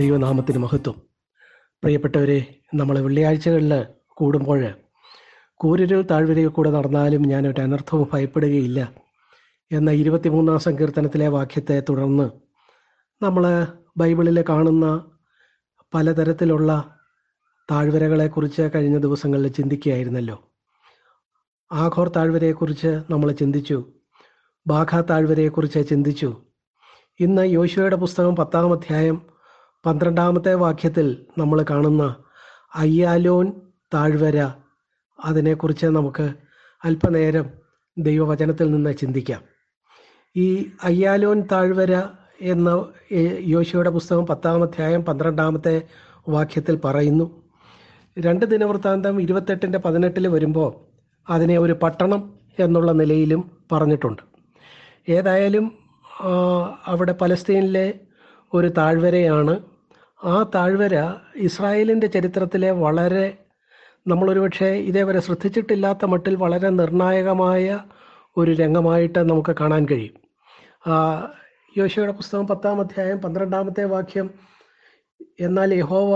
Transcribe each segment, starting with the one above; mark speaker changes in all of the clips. Speaker 1: ദൈവനാമത്തിന് മഹത്വം പ്രിയപ്പെട്ടവരെ നമ്മൾ വെള്ളിയാഴ്ചകളിൽ കൂടുമ്പോൾ കൂരൊരു താഴ്വരയിൽ കൂടെ നടന്നാലും ഞാൻ ഒരു അനർത്ഥവും ഭയപ്പെടുകയില്ല എന്ന ഇരുപത്തിമൂന്നാം സങ്കീർത്തനത്തിലെ വാക്യത്തെ തുടർന്ന് നമ്മൾ ബൈബിളിൽ കാണുന്ന പലതരത്തിലുള്ള താഴ്വരകളെക്കുറിച്ച് കഴിഞ്ഞ ദിവസങ്ങളിൽ ചിന്തിക്കുകയായിരുന്നല്ലോ ആഘോർ താഴ്വരയെക്കുറിച്ച് നമ്മൾ ചിന്തിച്ചു ബാഖ താഴ്വരയെക്കുറിച്ച് ചിന്തിച്ചു ഇന്ന് യോശുവയുടെ പുസ്തകം പത്താം അധ്യായം പന്ത്രണ്ടാമത്തെ വാക്യത്തിൽ നമ്മൾ കാണുന്ന അയ്യാലോൻ താഴ്വര അതിനെക്കുറിച്ച് നമുക്ക് അല്പനേരം ദൈവവചനത്തിൽ നിന്ന് ചിന്തിക്കാം ഈ അയ്യാലോൻ താഴ്വര എന്ന യോശയുടെ പുസ്തകം പത്താം അധ്യായം പന്ത്രണ്ടാമത്തെ വാക്യത്തിൽ പറയുന്നു രണ്ട് ദിനവൃത്താന്തം ഇരുപത്തെട്ടിൻ്റെ പതിനെട്ടിൽ വരുമ്പോൾ അതിനെ ഒരു പട്ടണം എന്നുള്ള നിലയിലും പറഞ്ഞിട്ടുണ്ട് ഏതായാലും അവിടെ പലസ്തീനിലെ ഒരു താഴ്വരയാണ് ആ താഴ്വര ഇസ്രായേലിൻ്റെ ചരിത്രത്തിലെ വളരെ നമ്മളൊരുപക്ഷെ ഇതേവരെ ശ്രദ്ധിച്ചിട്ടില്ലാത്ത മട്ടിൽ വളരെ നിർണായകമായ ഒരു രംഗമായിട്ട് നമുക്ക് കാണാൻ കഴിയും യോശയുടെ പുസ്തകം പത്താം അധ്യായം പന്ത്രണ്ടാമത്തെ വാക്യം എന്നാൽ യഹോവ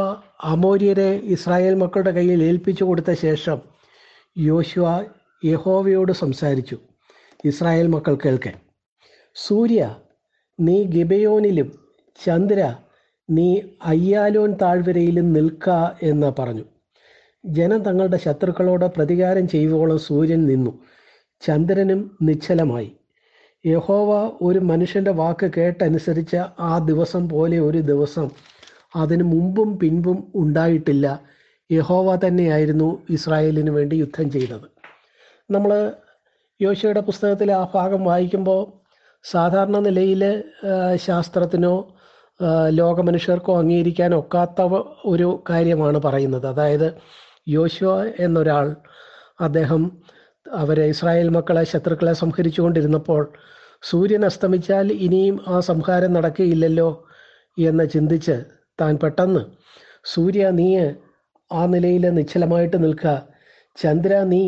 Speaker 1: അമോര്യരെ ഇസ്രായേൽ മക്കളുടെ കയ്യിൽ ഏൽപ്പിച്ചു കൊടുത്ത ശേഷം യോശുവ യഹോവയോട് സംസാരിച്ചു ഇസ്രായേൽ മക്കൾ കേൾക്കെ സൂര്യ നീ ഗിബയോനിലും ചന്ദ്ര നീ അയ്യാലോൻ താഴ്വരയിലും നിൽക്ക എന്ന് പറഞ്ഞു ജനം തങ്ങളുടെ ശത്രുക്കളോട് പ്രതികാരം ചെയ്യുവോളം സൂര്യൻ നിന്നു ചന്ദ്രനും നിശ്ചലമായി യഹോവ ഒരു മനുഷ്യൻ്റെ വാക്ക് കേട്ടനുസരിച്ച് ആ ദിവസം പോലെ ഒരു ദിവസം അതിനു മുമ്പും പിൻപും ഉണ്ടായിട്ടില്ല യഹോവ തന്നെയായിരുന്നു ഇസ്രായേലിന് വേണ്ടി യുദ്ധം ചെയ്തത് നമ്മൾ യോശയുടെ പുസ്തകത്തിലെ ആ ഭാഗം വായിക്കുമ്പോൾ സാധാരണ നിലയിൽ ശാസ്ത്രത്തിനോ ലോകമനുഷ്യർക്കോ അംഗീകരിക്കാൻ ഒക്കാത്ത ഒരു കാര്യമാണ് പറയുന്നത് അതായത് യോശുവ എന്നൊരാൾ അദ്ദേഹം അവരെ ഇസ്രായേൽ മക്കളെ ശത്രുക്കളെ സംഹരിച്ചുകൊണ്ടിരുന്നപ്പോൾ സൂര്യൻ അസ്തമിച്ചാൽ ഇനിയും ആ സംഹാരം നടക്കുകയില്ലല്ലോ എന്ന് ചിന്തിച്ച് താൻ പെട്ടെന്ന് സൂര്യ നീ ആ നിലയിൽ നിശ്ചലമായിട്ട് നിൽക്കുക ചന്ദ്ര നീ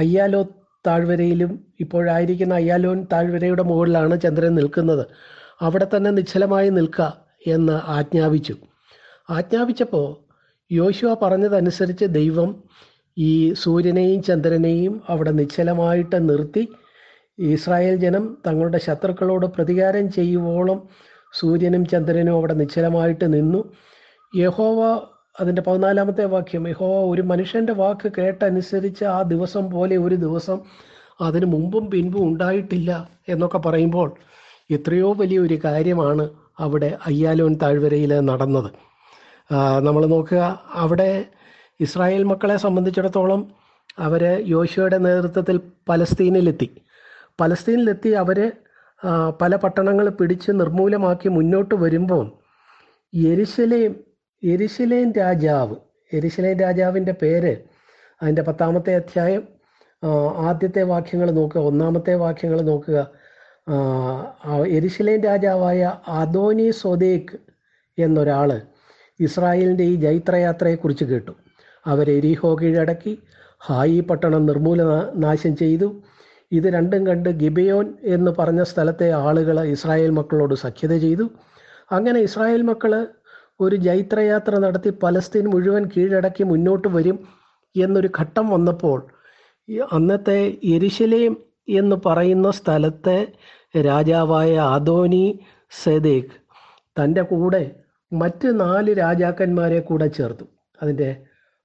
Speaker 1: അയ്യാലോ താഴ്വരയിലും ഇപ്പോഴായിരിക്കുന്ന അയ്യാലോൻ താഴ്വരയുടെ മുകളിലാണ് ചന്ദ്രൻ നിൽക്കുന്നത് അവിടെ തന്നെ നിശ്ചലമായി നിൽക്കുക എന്ന് ആജ്ഞാപിച്ചു ആജ്ഞാപിച്ചപ്പോൾ യോശുവ പറഞ്ഞതനുസരിച്ച് ദൈവം ഈ സൂര്യനെയും ചന്ദ്രനെയും അവിടെ നിശ്ചലമായിട്ട് നിർത്തി ഇസ്രായേൽ ജനം തങ്ങളുടെ ശത്രുക്കളോട് പ്രതികാരം ചെയ്യുവോളം സൂര്യനും ചന്ദ്രനും അവിടെ നിശ്ചലമായിട്ട് നിന്നു യഹോവ അതിൻ്റെ പതിനാലാമത്തെ വാക്യം യഹോവ ഒരു മനുഷ്യൻ്റെ വാക്ക് കേട്ടനുസരിച്ച് ആ ദിവസം പോലെ ഒരു ദിവസം അതിനു മുമ്പും പിൻപും ഉണ്ടായിട്ടില്ല എന്നൊക്കെ പറയുമ്പോൾ എത്രയോ വലിയൊരു കാര്യമാണ് അവിടെ അയ്യാലോൻ താഴ്വരയിൽ നടന്നത് നമ്മൾ നോക്കുക അവിടെ ഇസ്രായേൽ മക്കളെ സംബന്ധിച്ചിടത്തോളം അവർ യോശുവയുടെ നേതൃത്വത്തിൽ പലസ്തീനിലെത്തി പലസ്തീനിലെത്തി അവർ പല പട്ടണങ്ങൾ പിടിച്ച് നിർമൂലമാക്കി മുന്നോട്ട് വരുമ്പോൾ എരിശിലേം എരിശിലേം രാജാവ് എരിശിലേം രാജാവിൻ്റെ പേര് അതിൻ്റെ പത്താമത്തെ അധ്യായം ആദ്യത്തെ വാക്യങ്ങൾ നോക്കുക ഒന്നാമത്തെ വാക്യങ്ങൾ നോക്കുക എരിശിലേൻ രാജാവായ അദോനി സൊദേക്ക് എന്നൊരാൾ ഇസ്രായേലിൻ്റെ ഈ ജൈത്രയാത്രയെക്കുറിച്ച് കേട്ടു അവർ എരിഹോ കീഴടക്കി ഹായി പട്ടണം നിർമൂല നാശം ചെയ്തു ഇത് രണ്ടും കണ്ട് ഗിബയോൻ എന്ന് പറഞ്ഞ സ്ഥലത്തെ ആളുകൾ ഇസ്രായേൽ മക്കളോട് സഖ്യത ചെയ്തു അങ്ങനെ ഇസ്രായേൽ മക്കൾ ഒരു ജൈത്രയാത്ര നടത്തി പലസ്തീൻ മുഴുവൻ കീഴടക്കി മുന്നോട്ട് വരും എന്നൊരു ഘട്ടം വന്നപ്പോൾ അന്നത്തെ എരിശിലേം എന്ന് പറയുന്ന സ്ഥലത്തെ രാജാവായ ആദോനി സെദേഖ് തൻ്റെ കൂടെ മറ്റ് നാല് രാജാക്കന്മാരെ കൂടെ ചേർത്തു അതിൻ്റെ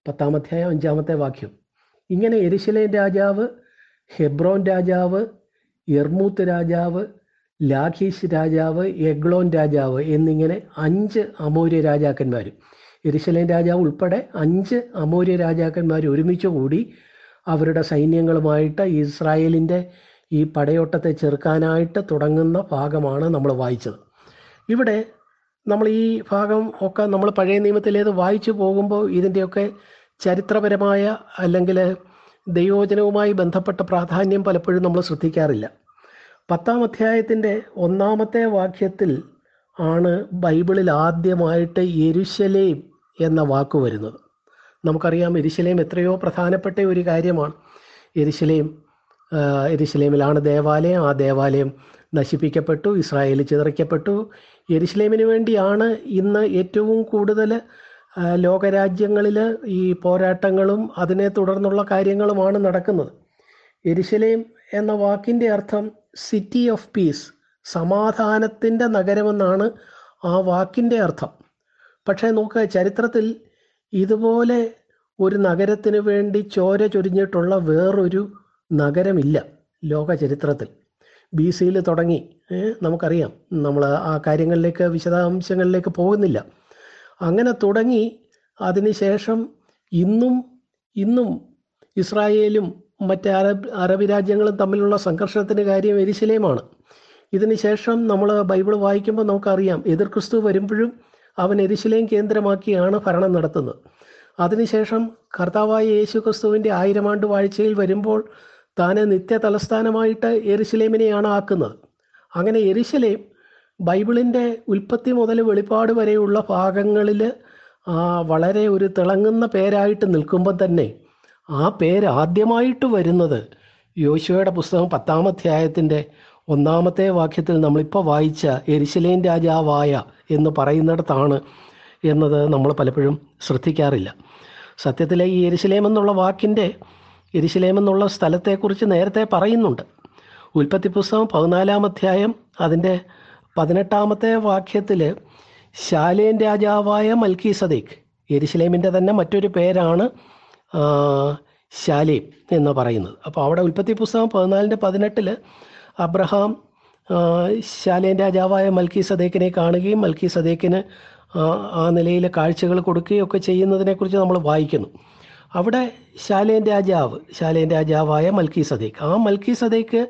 Speaker 1: പത്താമധ്യായം അഞ്ചാമത്തെ വാക്യം ഇങ്ങനെ എരിശിലേൻ രാജാവ് ഹെബ്രോൻ രാജാവ് എർമൂത്ത് രാജാവ് ലാഖീഷ് രാജാവ് എഗ്ലോൻ രാജാവ് എന്നിങ്ങനെ അഞ്ച് അമൂര്യ രാജാക്കന്മാരും എരിശിലേൻ രാജാവ് ഉൾപ്പെടെ അഞ്ച് അമൂര്യ രാജാക്കന്മാർ ഒരുമിച്ച് കൂടി അവരുടെ സൈന്യങ്ങളുമായിട്ട് ഇസ്രായേലിൻ്റെ ഈ പടയോട്ടത്തെ ചെറുക്കാനായിട്ട് തുടങ്ങുന്ന ഭാഗമാണ് നമ്മൾ വായിച്ചത് ഇവിടെ നമ്മൾ ഈ ഭാഗം ഒക്കെ നമ്മൾ പഴയ നിയമത്തിലേത് വായിച്ചു പോകുമ്പോൾ ഇതിൻ്റെയൊക്കെ ചരിത്രപരമായ അല്ലെങ്കിൽ ദൈവോചനവുമായി ബന്ധപ്പെട്ട പ്രാധാന്യം പലപ്പോഴും നമ്മൾ ശ്രദ്ധിക്കാറില്ല പത്താം അധ്യായത്തിൻ്റെ ഒന്നാമത്തെ വാക്യത്തിൽ ആണ് ബൈബിളിൽ ആദ്യമായിട്ട് എരുശലേം എന്ന വാക്ക് വരുന്നത് നമുക്കറിയാം എരിശിലേം എത്രയോ പ്രധാനപ്പെട്ട ഒരു കാര്യമാണ് എരിശിലേം എരിശിലേമിലാണ് ദേവാലയം ആ ദേവാലയം നശിപ്പിക്കപ്പെട്ടു ഇസ്രായേൽ ചിതറിക്കപ്പെട്ടു എരിശിലേമിന് വേണ്ടിയാണ് ഇന്ന് ഏറ്റവും കൂടുതൽ ലോകരാജ്യങ്ങളിൽ ഈ പോരാട്ടങ്ങളും അതിനെ തുടർന്നുള്ള കാര്യങ്ങളുമാണ് നടക്കുന്നത് എരിശിലേം എന്ന വാക്കിൻ്റെ അർത്ഥം സിറ്റി ഓഫ് പീസ് സമാധാനത്തിൻ്റെ നഗരമെന്നാണ് ആ വാക്കിൻ്റെ അർത്ഥം പക്ഷേ നോക്കുക ചരിത്രത്തിൽ ഇതുപോലെ ഒരു നഗരത്തിന് വേണ്ടി ചോര ചൊരിഞ്ഞിട്ടുള്ള വേറൊരു നഗരമില്ല ലോക ചരിത്രത്തിൽ ബി സിയിൽ തുടങ്ങി നമുക്കറിയാം നമ്മൾ ആ കാര്യങ്ങളിലേക്ക് വിശദാംശങ്ങളിലേക്ക് പോകുന്നില്ല അങ്ങനെ തുടങ്ങി അതിനുശേഷം ഇന്നും ഇന്നും ഇസ്രായേലും മറ്റ് അറബ് അറബി രാജ്യങ്ങളും തമ്മിലുള്ള സംഘർഷത്തിന് കാര്യം എരിശിലയുമാണ് ഇതിനുശേഷം നമ്മൾ ബൈബിൾ വായിക്കുമ്പോൾ നമുക്കറിയാം എതിർ ക്രിസ്തു വരുമ്പോഴും അവൻ എരിശിലേം കേന്ദ്രമാക്കിയാണ് ഭരണം നടത്തുന്നത് അതിനുശേഷം കർത്താവായ യേശു ക്രിസ്തുവിൻ്റെ ആയിരം ആണ്ട് വാഴ്ചയിൽ വരുമ്പോൾ താൻ നിത്യ തലസ്ഥാനമായിട്ട് എരിശിലേമിനെയാണ് ആക്കുന്നത് അങ്ങനെ എരിശിലേം ബൈബിളിൻ്റെ ഉൽപ്പത്തി മുതൽ വെളിപ്പാട് വരെയുള്ള ഭാഗങ്ങളിൽ വളരെ ഒരു തിളങ്ങുന്ന പേരായിട്ട് നിൽക്കുമ്പോൾ തന്നെ ആ പേര് ആദ്യമായിട്ട് വരുന്നത് യോശുവയുടെ പുസ്തകം പത്താം അധ്യായത്തിൻ്റെ ഒന്നാമത്തെ വാക്യത്തിൽ നമ്മളിപ്പോൾ വായിച്ച എരിശിലേൻ രാജാവായ എന്ന് പറയുന്നിടത്താണ് എന്നത് നമ്മൾ പലപ്പോഴും ശ്രദ്ധിക്കാറില്ല സത്യത്തിലെ ഈ എരിശിലേമെന്നുള്ള എന്നുള്ള വാക്കിൻ്റെ എരിശിലേമെന്നുള്ള എന്നുള്ള സ്ഥലത്തെക്കുറിച്ച് നേരത്തെ പറയുന്നുണ്ട് ഉൽപ്പത്തി പുസ്തകം പതിനാലാം അധ്യായം അതിൻ്റെ പതിനെട്ടാമത്തെ വാക്യത്തിൽ ശാലേൻ രാജാവായ മൽക്കി സദീഖ് എരിശിലേമിൻ്റെ തന്നെ മറ്റൊരു പേരാണ് ശാലേം എന്ന് പറയുന്നത് അപ്പോൾ അവിടെ ഉൽപ്പത്തി പുസ്തകം പതിനാലിൻ്റെ പതിനെട്ടിൽ അബ്രഹാം ശാലേൻ രാജാവായ മൽക്കി സദേക്കിനെ കാണുകയും മൽക്കി സദേക്കിന് ആ നിലയിലെ കാഴ്ചകൾ കൊടുക്കുകയും ഒക്കെ ചെയ്യുന്നതിനെക്കുറിച്ച് നമ്മൾ വായിക്കുന്നു അവിടെ ശാലേൻ രാജാവ് ശാലേൻ രാജാവായ മൽക്കി സദേക്ക് ആ മൽക്കി സദേക്ക്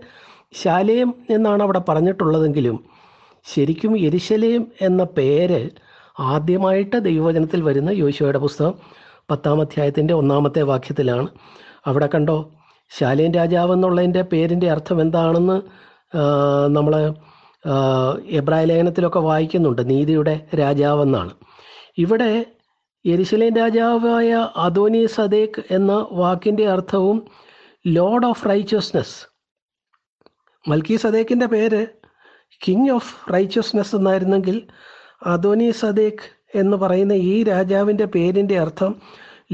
Speaker 1: ശാലേം എന്നാണ് അവിടെ പറഞ്ഞിട്ടുള്ളതെങ്കിലും ശരിക്കും എരിശലേം എന്ന പേര് ആദ്യമായിട്ട് ദൈവവചനത്തിൽ വരുന്ന യോശുവയുടെ പുസ്തകം പത്താം അധ്യായത്തിൻ്റെ ഒന്നാമത്തെ വാക്യത്തിലാണ് അവിടെ കണ്ടോ ശാലിയൻ രാജാവ് എന്നുള്ളതിൻ്റെ പേരിൻ്റെ അർത്ഥം എന്താണെന്ന് നമ്മൾ എബ്രായ ലേഖനത്തിലൊക്കെ വായിക്കുന്നുണ്ട് നീതിയുടെ രാജാവെന്നാണ് ഇവിടെ എരിശിലേൻ രാജാവായ അദോനി സദേഖ് എന്ന വാക്കിൻ്റെ അർത്ഥവും ലോഡ് ഓഫ് റൈച്ചസ്നെസ് മൽക്കി സദേഖിൻ്റെ പേര് കിങ് ഓഫ് റൈച്ചസ്നെസ് എന്നായിരുന്നെങ്കിൽ അദോനി സദേഖ് എന്ന് പറയുന്ന ഈ രാജാവിൻ്റെ പേരിൻ്റെ അർത്ഥം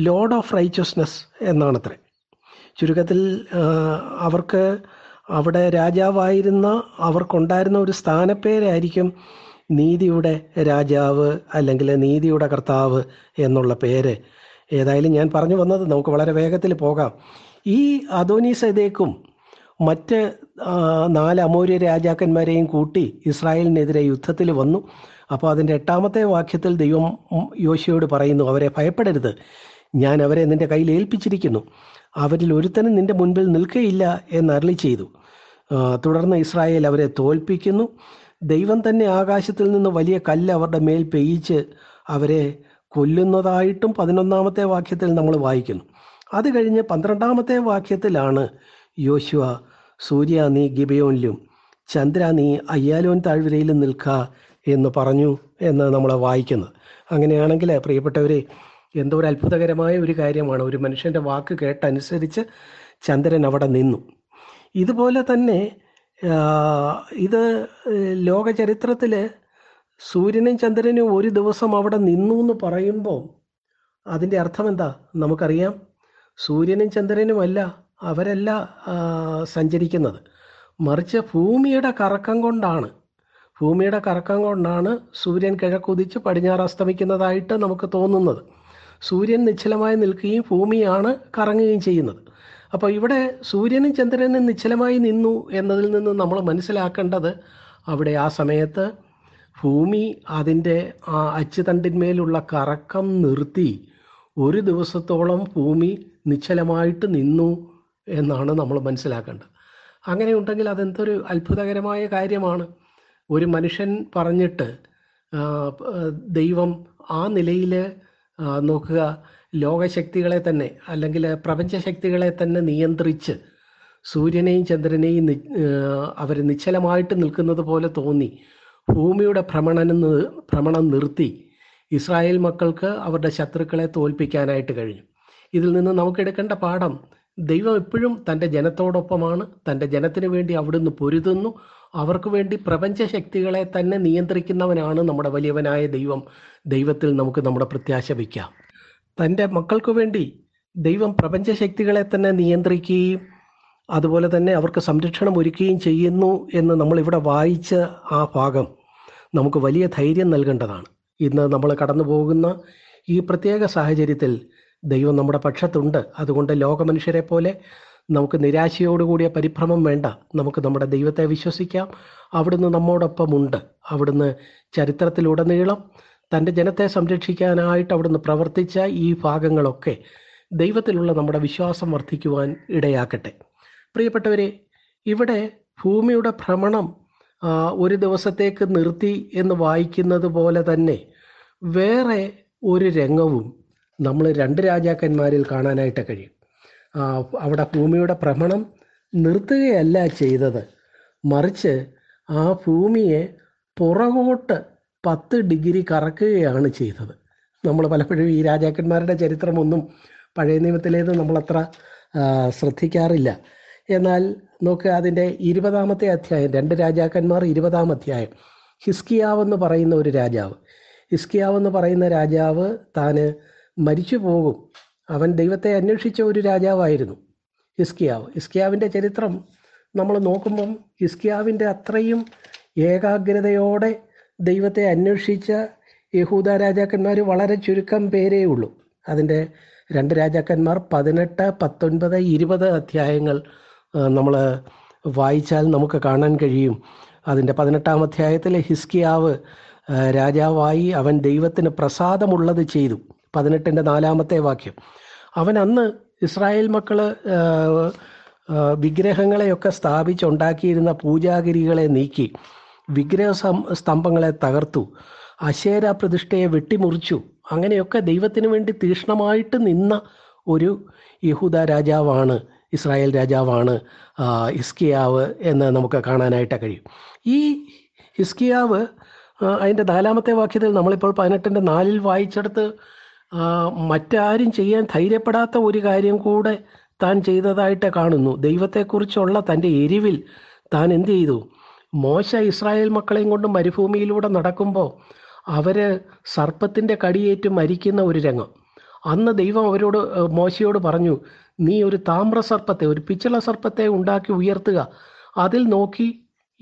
Speaker 1: ലോഡ് ഓഫ് റൈച്ചസ്നെസ് എന്നാണത്രേ ചുരുക്കത്തിൽ അവർക്ക് അവിടെ രാജാവായിരുന്ന അവർക്കുണ്ടായിരുന്ന ഒരു സ്ഥാനപ്പേരായിരിക്കും നീതിയുടെ രാജാവ് അല്ലെങ്കിൽ നീതിയുടെ കർത്താവ് എന്നുള്ള പേര് ഏതായാലും ഞാൻ പറഞ്ഞു വന്നത് നമുക്ക് വളരെ വേഗത്തിൽ പോകാം ഈ അദോനിസദേക്കും മറ്റ് നാല് അമൂര്യ രാജാക്കന്മാരെയും കൂട്ടി ഇസ്രായേലിനെതിരെ യുദ്ധത്തിൽ വന്നു അപ്പോൾ അതിൻ്റെ എട്ടാമത്തെ വാക്യത്തിൽ ദൈവം യോശയോട് പറയുന്നു അവരെ ഭയപ്പെടരുത് ഞാൻ അവരെ നിന്റെ കയ്യിൽ ഏൽപ്പിച്ചിരിക്കുന്നു അവരിൽ ഒരുത്തനും നിന്റെ മുൻപിൽ നിൽക്കുകയില്ല എന്നരളി ചെയ്തു തുടർന്ന് ഇസ്രായേൽ അവരെ തോൽപ്പിക്കുന്നു ദൈവം തന്നെ ആകാശത്തിൽ നിന്ന് വലിയ കല്ല് അവരുടെ മേൽ പെയ്യിച്ച് അവരെ കൊല്ലുന്നതായിട്ടും പതിനൊന്നാമത്തെ വാക്യത്തിൽ നമ്മൾ വായിക്കുന്നു അത് കഴിഞ്ഞ് പന്ത്രണ്ടാമത്തെ വാക്യത്തിലാണ് യോശുവ സൂര്യ നീ ഗിബയോനിലും ചന്ദ്ര നീ അയ്യാലോൻ താഴ്വരയിലും നിൽക്കുക എന്ന് പറഞ്ഞു എന്ന് നമ്മൾ വായിക്കുന്നത് അങ്ങനെയാണെങ്കിൽ പ്രിയപ്പെട്ടവരെ എന്തോ ഒരു അത്ഭുതകരമായ ഒരു കാര്യമാണ് ഒരു മനുഷ്യൻ്റെ വാക്ക് കേട്ടനുസരിച്ച് ചന്ദ്രൻ അവിടെ നിന്നു ഇതുപോലെ തന്നെ ഇത് ലോക ചരിത്രത്തിൽ സൂര്യനും ചന്ദ്രനും ഒരു ദിവസം അവിടെ നിന്നു എന്ന് പറയുമ്പോൾ അതിൻ്റെ അർത്ഥം എന്താ നമുക്കറിയാം സൂര്യനും ചന്ദ്രനുമല്ല അവരല്ല സഞ്ചരിക്കുന്നത് മറിച്ച് ഭൂമിയുടെ കറക്കം കൊണ്ടാണ് ഭൂമിയുടെ കറക്കം കൊണ്ടാണ് സൂര്യൻ കിഴക്കുതിച്ച് പടിഞ്ഞാറ് അസ്തമിക്കുന്നതായിട്ട് നമുക്ക് തോന്നുന്നത് സൂര്യൻ നിശ്ചലമായി നിൽക്കുകയും ഭൂമിയാണ് കറങ്ങുകയും ചെയ്യുന്നത് അപ്പോൾ ഇവിടെ സൂര്യനും ചന്ദ്രനും നിശ്ചലമായി നിന്നു എന്നതിൽ നിന്ന് നമ്മൾ മനസ്സിലാക്കേണ്ടത് അവിടെ ആ സമയത്ത് ഭൂമി അതിൻ്റെ ആ അച്ചുതണ്ടിന്മേലുള്ള കറക്കം നിർത്തി ഒരു ദിവസത്തോളം ഭൂമി നിശ്ചലമായിട്ട് നിന്നു എന്നാണ് നമ്മൾ മനസ്സിലാക്കേണ്ടത് അങ്ങനെ ഉണ്ടെങ്കിൽ അതെന്തൊരു അത്ഭുതകരമായ കാര്യമാണ് ഒരു മനുഷ്യൻ പറഞ്ഞിട്ട് ദൈവം ആ നിലയിൽ നോക്കുക ലോകശക്തികളെ തന്നെ അല്ലെങ്കിൽ പ്രപഞ്ച ശക്തികളെ തന്നെ നിയന്ത്രിച്ച് സൂര്യനെയും ചന്ദ്രനെയും അവർ നിശ്ചലമായിട്ട് നിൽക്കുന്നത് പോലെ തോന്നി ഭൂമിയുടെ ഭ്രമണം ഭ്രമണം നിർത്തി ഇസ്രായേൽ മക്കൾക്ക് അവരുടെ ശത്രുക്കളെ തോൽപ്പിക്കാനായിട്ട് കഴിഞ്ഞു ഇതിൽ നിന്ന് നമുക്കെടുക്കേണ്ട പാഠം ദൈവം എപ്പോഴും തൻ്റെ ജനത്തോടൊപ്പമാണ് തൻ്റെ ജനത്തിന് വേണ്ടി അവിടുന്ന് പൊരുതുന്നു അവർക്ക് വേണ്ടി പ്രപഞ്ച ശക്തികളെ തന്നെ നിയന്ത്രിക്കുന്നവനാണ് നമ്മുടെ വലിയവനായ ദൈവം ദൈവത്തിൽ നമുക്ക് നമ്മുടെ പ്രത്യാശ വയ്ക്കാം തൻ്റെ മക്കൾക്ക് വേണ്ടി ദൈവം പ്രപഞ്ച ശക്തികളെ തന്നെ നിയന്ത്രിക്കുകയും അതുപോലെ തന്നെ അവർക്ക് സംരക്ഷണം ഒരുക്കുകയും ചെയ്യുന്നു എന്ന് നമ്മളിവിടെ വായിച്ച ആ ഭാഗം നമുക്ക് വലിയ ധൈര്യം നൽകേണ്ടതാണ് ഇന്ന് നമ്മൾ കടന്നു ഈ പ്രത്യേക സാഹചര്യത്തിൽ ദൈവം നമ്മുടെ പക്ഷത്തുണ്ട് അതുകൊണ്ട് ലോകമനുഷ്യരെ പോലെ നമുക്ക് നിരാശയോടുകൂടിയ പരിഭ്രമം വേണ്ട നമുക്ക് നമ്മുടെ ദൈവത്തെ വിശ്വസിക്കാം അവിടുന്ന് നമ്മോടൊപ്പമുണ്ട് അവിടുന്ന് ചരിത്രത്തിലുടനീളം തൻ്റെ ജനത്തെ സംരക്ഷിക്കാനായിട്ട് അവിടുന്ന് പ്രവർത്തിച്ച ഈ ഭാഗങ്ങളൊക്കെ ദൈവത്തിലുള്ള നമ്മുടെ വിശ്വാസം വർദ്ധിക്കുവാൻ ഇടയാക്കട്ടെ പ്രിയപ്പെട്ടവരെ ഇവിടെ ഭൂമിയുടെ ഭ്രമണം ഒരു ദിവസത്തേക്ക് നിർത്തി എന്ന് വായിക്കുന്നത് പോലെ തന്നെ വേറെ ഒരു രംഗവും നമ്മൾ രണ്ട് രാജാക്കന്മാരിൽ കാണാനായിട്ട് കഴിയും അവിടെ ഭൂമിയുടെ ഭ്രമണം നിർത്തുകയല്ല ചെയ്തത് മറിച്ച് ആ ഭൂമിയെ പുറകോട്ട് പത്ത് ഡിഗ്രി കറക്കുകയാണ് ചെയ്തത് നമ്മൾ പലപ്പോഴും ഈ രാജാക്കന്മാരുടെ ചരിത്രമൊന്നും പഴയ നിയമത്തിലേത് നമ്മളത്ര ശ്രദ്ധിക്കാറില്ല എന്നാൽ നോക്കുക അതിൻ്റെ ഇരുപതാമത്തെ അധ്യായം രണ്ട് രാജാക്കന്മാർ ഇരുപതാം അധ്യായം ഹിസ്കിയാവ് എന്ന് പറയുന്ന ഒരു രാജാവ് ഹിസ്കിയാവ് എന്ന് പറയുന്ന രാജാവ് താന് മരിച്ചു പോകും അവൻ ദൈവത്തെ അന്വേഷിച്ച ഒരു രാജാവായിരുന്നു ഇസ്കിയാവ് ഇസ്കിയാവിൻ്റെ ചരിത്രം നമ്മൾ നോക്കുമ്പം ഇസ്കിയാവിൻ്റെ അത്രയും ഏകാഗ്രതയോടെ ദൈവത്തെ അന്വേഷിച്ച യഹൂദ രാജാക്കന്മാർ വളരെ ചുരുക്കം പേരേ ഉള്ളൂ അതിൻ്റെ രണ്ട് രാജാക്കന്മാർ പതിനെട്ട് പത്തൊൻപത് ഇരുപത് അധ്യായങ്ങൾ നമ്മൾ വായിച്ചാൽ നമുക്ക് കാണാൻ കഴിയും അതിൻ്റെ പതിനെട്ടാം അധ്യായത്തിൽ ഹിസ്കിയാവ് രാജാവായി അവൻ ദൈവത്തിന് പ്രസാദമുള്ളത് ചെയ്തു പതിനെട്ടിൻ്റെ നാലാമത്തെ വാക്യം അവൻ അന്ന് ഇസ്രായേൽ മക്കള് വിഗ്രഹങ്ങളെയൊക്കെ സ്ഥാപിച്ചുണ്ടാക്കിയിരുന്ന പൂജാഗിരികളെ നീക്കി വിഗ്രഹ സ്തംഭങ്ങളെ തകർത്തു അശേര പ്രതിഷ്ഠയെ വെട്ടിമുറിച്ചു അങ്ങനെയൊക്കെ ദൈവത്തിന് വേണ്ടി തീഷ്ണമായിട്ട് നിന്ന ഒരു യഹൂദ രാജാവാണ് ഇസ്രായേൽ രാജാവാണ് ഇസ്കിയാവ് എന്ന് നമുക്ക് കാണാനായിട്ട് കഴിയും ഈ ഇസ്കിയാവ് അതിൻ്റെ നാലാമത്തെ വാക്യത്തിൽ നമ്മളിപ്പോൾ പതിനെട്ടിൻ്റെ നാലിൽ വായിച്ചെടുത്ത് മറ്റാരും ചെയ്യാൻ ധൈര്യപ്പെടാത്ത ഒരു കാര്യം കൂടെ താൻ ചെയ്തതായിട്ട് കാണുന്നു ദൈവത്തെക്കുറിച്ചുള്ള തൻ്റെ എരിവിൽ താൻ എന്ത് ചെയ്തു മോശ ഇസ്രായേൽ മക്കളെയും കൊണ്ട് മരുഭൂമിയിലൂടെ നടക്കുമ്പോൾ അവർ സർപ്പത്തിൻ്റെ കടിയേറ്റ് മരിക്കുന്ന ഒരു രംഗം അന്ന് ദൈവം അവരോട് മോശയോട് പറഞ്ഞു നീ ഒരു താമ്ര സർപ്പത്തെ ഒരു പിച്ചള സർപ്പത്തെ ഉണ്ടാക്കി ഉയർത്തുക അതിൽ നോക്കി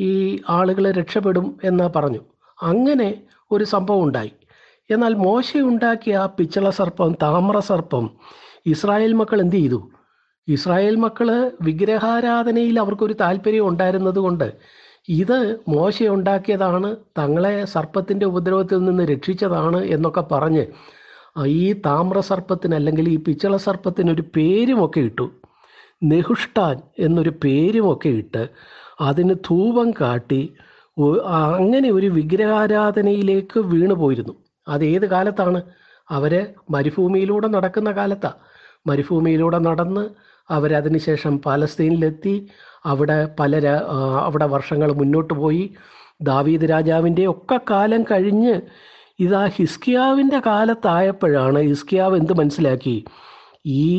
Speaker 1: ഈ ആളുകളെ രക്ഷപ്പെടും എന്ന് പറഞ്ഞു അങ്ങനെ ഒരു സംഭവം ഉണ്ടായി എന്നാൽ മോശയുണ്ടാക്കിയ ആ പിച്ചള സർപ്പം താമ്ര സർപ്പം ഇസ്രായേൽ മക്കൾ എന്ത് ചെയ്തു ഇസ്രായേൽ മക്കൾ വിഗ്രഹാരാധനയിൽ അവർക്കൊരു താല്പര്യം ഉണ്ടായിരുന്നതുകൊണ്ട് കൊണ്ട് ഇത് മോശ ഉണ്ടാക്കിയതാണ് തങ്ങളെ സർപ്പത്തിൻ്റെ ഉപദ്രവത്തിൽ നിന്ന് രക്ഷിച്ചതാണ് എന്നൊക്കെ പറഞ്ഞ് ഈ താമ്ര സർപ്പത്തിന് അല്ലെങ്കിൽ ഈ പിച്ചള സർപ്പത്തിന് ഒരു പേരുമൊക്കെ ഇട്ടു നെഹുഷ്ടാൻ എന്നൊരു പേരുമൊക്കെ ഇട്ട് അതിന് ധൂപം കാട്ടി അങ്ങനെ ഒരു വിഗ്രഹാരാധനയിലേക്ക് വീണുപോയിരുന്നു അത് ഏത് കാലത്താണ് അവർ മരുഭൂമിയിലൂടെ നടക്കുന്ന കാലത്താണ് മരുഭൂമിയിലൂടെ നടന്ന് അവരതിനുശേഷം പാലസ്തീനിലെത്തി അവിടെ പല അവിടെ വർഷങ്ങൾ മുന്നോട്ട് പോയി ദാവീദ് രാജാവിൻ്റെ ഒക്കെ കാലം കഴിഞ്ഞ് ഇതാ ഹിസ്കിയാവിൻ്റെ കാലത്തായപ്പോഴാണ് ഹിസ്കിയാവ് എന്ത് മനസ്സിലാക്കി ഈ